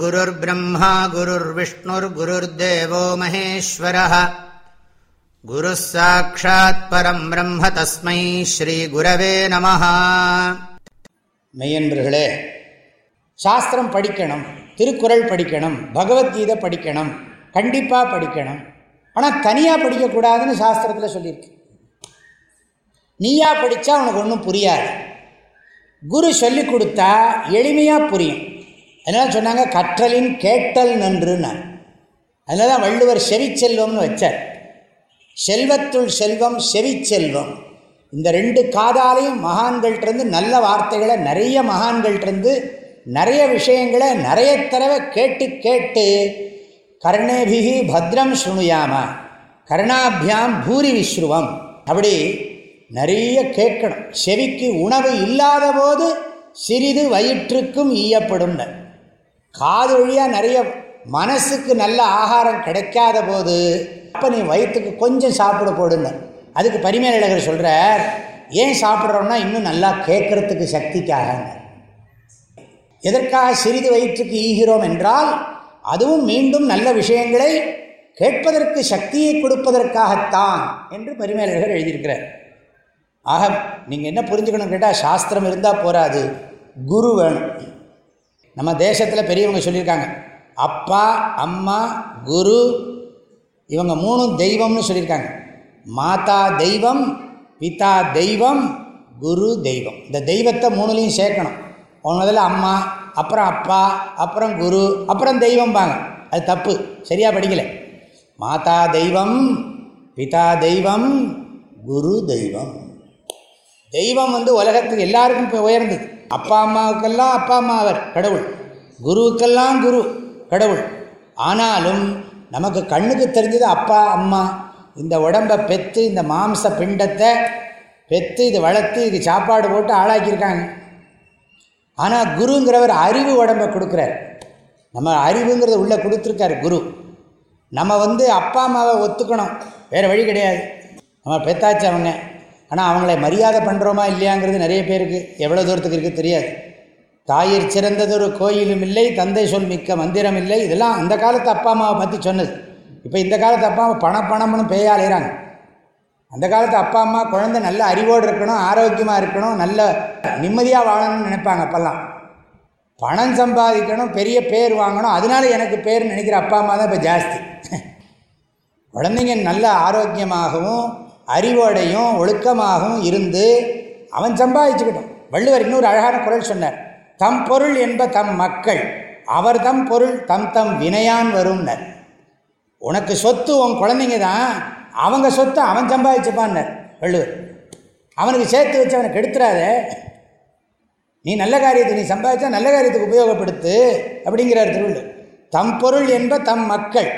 குருர் பிரம்மா குருர் விஷ்ணுர் குருர் தேவோ மகேஸ்வர குரு சாட்சாத் பரம் பிரம்ம தஸ்மை ஸ்ரீ குரவே நம மெய்யன்பர்களே சாஸ்திரம் படிக்கணும் திருக்குறள் படிக்கணும் பகவத்கீதை படிக்கணும் கண்டிப்பாக படிக்கணும். ஆனால் தனியாக படிக்கக்கூடாதுன்னு சாஸ்திரத்தில் சொல்லியிருக்கு. நீயா படித்தா உனக்கு ஒன்றும் புரியாது. குரு சொல்லி கொடுத்தா எளிமையாக புரியும். அதனால் சொன்னாங்க கற்றலின் கேட்டல் நன்று நான் அதனால தான் வள்ளுவர் செவிச்செல்வம்னு வச்சார். செல்வத்துள் செல்வம் செவிச்செல்வம் இந்த ரெண்டு காதாலையும் மகான்கள்டிருந்து நல்ல வார்த்தைகளை நிறைய மகான்கள்டிருந்து நிறைய விஷயங்களை நிறைய தடவை கேட்டு கேட்டு கர்ணேபிகி பத்ரம் சுணுயாம கர்ணாபியாம் பூரி விஸ்ருவம் அப்படி நிறைய கேட்கணும். செவிக்கு உணவு இல்லாத போது சிறிது வயிற்றுக்கும் ஈயப்படும் காது வழியாக நிறைய மனசுக்கு நல்ல ஆகாரம் கிடைக்காத போது அப்போ நீ வயிற்றுக்கு கொஞ்சம் சாப்பிட போடுங்க அதுக்கு பரிமேலழகர் சொல்கிறார் ஏன் சாப்பிட்றோம்னா இன்னும் நல்லா கேட்குறதுக்கு சக்திக்காக எதற்காக சிறிது வயிற்றுக்கு ஈகிறோம் என்றால் அதுவும் மீண்டும் நல்ல விஷயங்களை கேட்பதற்கு சக்தியை கொடுப்பதற்காகத்தான் என்று பரிமேலழகர் எழுதியிருக்கிறார். ஆக நீங்கள் என்ன புரிஞ்சுக்கணும் கேட்டால் சாஸ்திரம் இருந்தால் போகாது குரு வேணும். நம்ம தேசத்தில் பெரியவங்க சொல்லியிருக்காங்க. அப்பா அம்மா குரு இவங்க மூணும் தெய்வம்னு சொல்லியிருக்காங்க. மாதா தெய்வம் பிதா தெய்வம் குரு தெய்வம். இந்த தெய்வத்தை மூணுலேயும் சேர்க்கணும். முதல்ல அம்மா அப்புறம் அப்பா அப்புறம் குரு அப்புறம் தெய்வம்பாங்க. அது தப்பு. சரியாக படிக்கலை. மாதா தெய்வம் பிதா தெய்வம் குரு தெய்வம். தெய்வம் வந்து உலகத்துக்கு எல்லாருக்கும் இப்போ உயர்ந்தது. அப்பா அம்மாவுக்கெல்லாம் அப்பா அம்மா அவர் கடவுள். குருவுக்கெல்லாம் குரு கடவுள். ஆனாலும் நமக்கு கண்ணுக்கு தெரிஞ்சது அப்பா அம்மா. இந்த உடம்பை பெற்று இந்த மாம்ச பிண்டத்தை பெற்று இது வளர்த்து இதுக்கு சாப்பாடு போட்டு ஆளாக்கியிருக்காங்க. ஆனால் குருங்கிறவர் அறிவு உடம்பை கொடுக்குறார். நம்ம அறிவுங்கிறத உள்ளே கொடுத்துருக்கார் குரு. நம்ம வந்து அப்பா அம்மாவை ஒத்துக்கணும். வேறு வழி கிடையாது. நம்ம பெத்தாச்சு அவங்க. ஆனால் அவங்கள மரியாதை பண்ணுறோமா இல்லையாங்கிறது நிறைய பேருக்கு எவ்வளோ தூரத்துக்கு இருக்குது தெரியாது. தாயிற் சிறந்ததொரு கோயிலும் இல்லை தந்தை சொல் மிக்க மந்திரம் இல்லை. இதெல்லாம் அந்த காலத்து அப்பா அம்மாவை பற்றி சொன்னது. இப்போ இந்த காலத்து அப்பா அம்மா பணம் பணம்னு பேயாளைகிறாங்க அந்த காலத்து அப்பா அம்மா குழந்தை நல்ல அறிவோடு இருக்கணும் ஆரோக்கியமாக இருக்கணும் நல்ல நிம்மதியாக வாழணும்னு நினைப்பாங்க அப்போல்லாம். பணம் சம்பாதிக்கணும் பெரிய பேர் வாங்கணும். அதனால எனக்கு பேர் நினைக்கிற அப்பா அம்மா தான் இப்போ ஜாஸ்தி. குழந்தைங்க நல்ல ஆரோக்கியமாகவும் அறிவோடையும் ஒழுக்கமாகவும் இருந்து அவன் சம்பாதிச்சுக்கிட்டான். வள்ளுவர் இன்னொரு அழகான குரல் சொன்னார். தம் பொருள் என்ப தம் மக்கள் அவர் தம் பொருள் தம் தம் வினையான் வரும்னர். உனக்கு சொத்து உன் குழந்தைங்க தான் அவங்க சொத்து அவன் சம்பாதிச்சுப்பான்னர் வள்ளுவர். அவனுக்கு சேர்த்து வச்சு அவனை கெடுத்துறாத. நீ நல்ல காரியத்தை நீ சம்பாதிச்சா நல்ல காரியத்துக்கு உபயோகப்படுத்து அப்படிங்கிறார் திருவள்ளுவர். தம் பொருள் என்ப தம் மக்கள்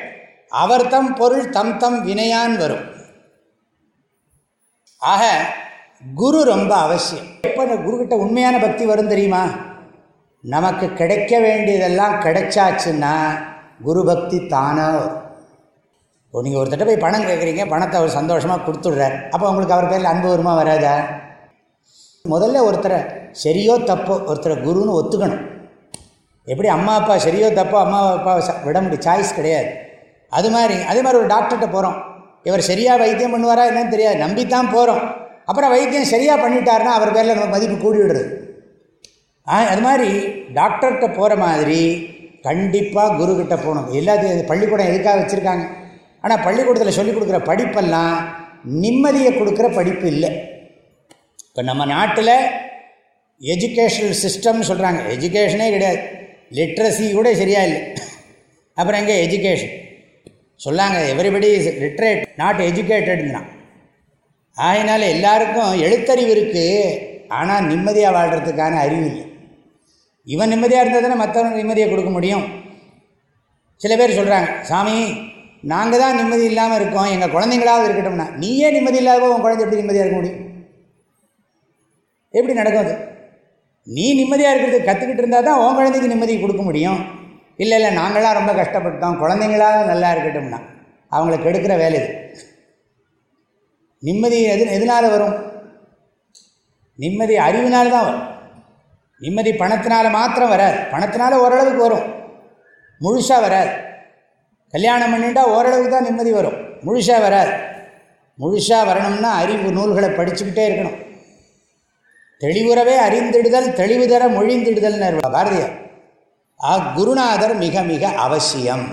அவர் தம் பொருள் தம் தம் வினையான் வரும். ஆக குரு ரொம்ப அவசியம். எப்போ குருக்கிட்ட உண்மையான பக்தி வரும் தெரியுமா? நமக்கு கிடைக்க வேண்டியதெல்லாம் கிடைச்சாச்சுன்னா குரு பக்தி தானாக வரும். இப்போ நீங்கள் ஒருத்தட்ட போய் பணம் கேட்குறீங்க பணத்தை அவர் சந்தோஷமாக கொடுத்துட்றார். அப்போ உங்களுக்கு அவர் பேரில் அன்பு வருமா வராதா? முதல்ல ஒருத்தரை சரியோ தப்போ ஒருத்தரை குருன்னு ஒத்துக்கணும். எப்படி அம்மா அப்பா சரியோ தப்போ அம்மா அப்பா விட முடியும்? சாய்ஸ் கிடையாது. அது மாதிரி அதே மாதிரி ஒரு டாக்டர்கிட்ட போகிறோம் இவர் சரியாக வைத்தியம் பண்ணுவாரா என்னன்னு தெரியாது. நம்பித்தான் போகிறோம் அப்புறம் வைத்தியம் சரியாக பண்ணிட்டாருன்னா அவர் பேரில் நம்ம மதிப்பு கூடி விடுறது அது மாதிரி டாக்டர்கிட்ட போகிற மாதிரி கண்டிப்பாக குருக்கிட்ட போகணும். எல்லாத்தையும் பள்ளிக்கூடம் எதுக்காக வச்சுருக்காங்க? ஆனால் பள்ளிக்கூடத்தில் சொல்லிக் கொடுக்குற படிப்பெல்லாம் நிம்மதியை கொடுக்குற படிப்பு இல்லை. இப்போ நம்ம நாட்டில் எஜுகேஷனல் சிஸ்டம்னு சொல்கிறாங்க எஜுகேஷனே கிடையாது. லிட்ரஸி கூட சரியாக இல்லை. அப்புறம் எங்கே எஜுகேஷன்? சொல்லாங்க எவ்ரிபடி இஸ் லிட்ரேட் நாட் எஜுகேட்டடுங்கிறான் ஆகினால எல்லாருக்கும் எழுத்தறிவு இருக்குது ஆனால் நிம்மதியாக வாழ்கிறதுக்கான அறிவு இல்லை. இவன் நிம்மதியாக இருந்தால் தானே மற்றவன் நிம்மதியை கொடுக்க முடியும். சில பேர் சொல்கிறாங்க சாமி நாங்கள் தான் நிம்மதி இல்லாமல் இருக்கோம் எங்கள் குழந்தைங்களாவது இருக்கட்டும்னா நீயே நிம்மதி இல்லாத உன் குழந்தை எப்படி நிம்மதியாக இருக்க முடியும்? எப்படி நடக்கும் அது? நீ நிம்மதியாக இருக்கிறது கற்றுக்கிட்டு இருந்தால் தான் உன் குழந்தைக்கு நிம்மதி கொடுக்க முடியும். இல்லை இல்லை நாங்களாம் ரொம்ப கஷ்டப்பட்டோம் குழந்தைங்களாவது நல்லா இருக்கட்டும்னா. அவங்களுக்கு எடுக்கிற வேலை இது. நிம்மதி எது எதனால் வரும்? நிம்மதி அறிவினால் தான் வரும். நிம்மதி பணத்தினால் மாத்திரம் வராது. பணத்தினால ஓரளவுக்கு வரும். முழுசாக வராது. கல்யாணம் பண்ணிட்டா ஓரளவுக்கு தான் நிம்மதி வரும். முழுசாக வராது. முழுசாக வரணும்னா அறிவு நூல்களை படிச்சுக்கிட்டே இருக்கணும். தெளிவுறவே அறிந்திடுதல் தெளிவு தர மொழிந்திடுதல்னு பாரதியார். ஆ குருநாதர் மிக மிக அவசியம்.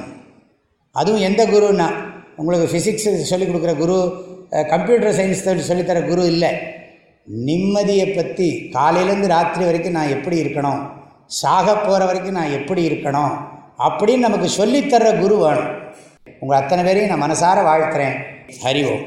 அதுவும் எந்த குருன்னா உங்களுக்கு ஃபிசிக்ஸ் சொல்லிக் கொடுக்குற குரு கம்ப்யூட்டர் சயின்ஸ் சொல்லித்தர குரு இல்லை. நிம்மதியை பற்றி காலையிலேருந்து ராத்திரி வரைக்கும் நான் எப்படி இருக்கணும் சாக போகிற வரைக்கும் நான் எப்படி இருக்கணும் அப்படின்னு நமக்கு சொல்லித்தர்ற குரு வேணும். உங்கள் அத்தனை பேரையும் நான் மனசார வாழ்த்துறேன். ஹரி ஓம்.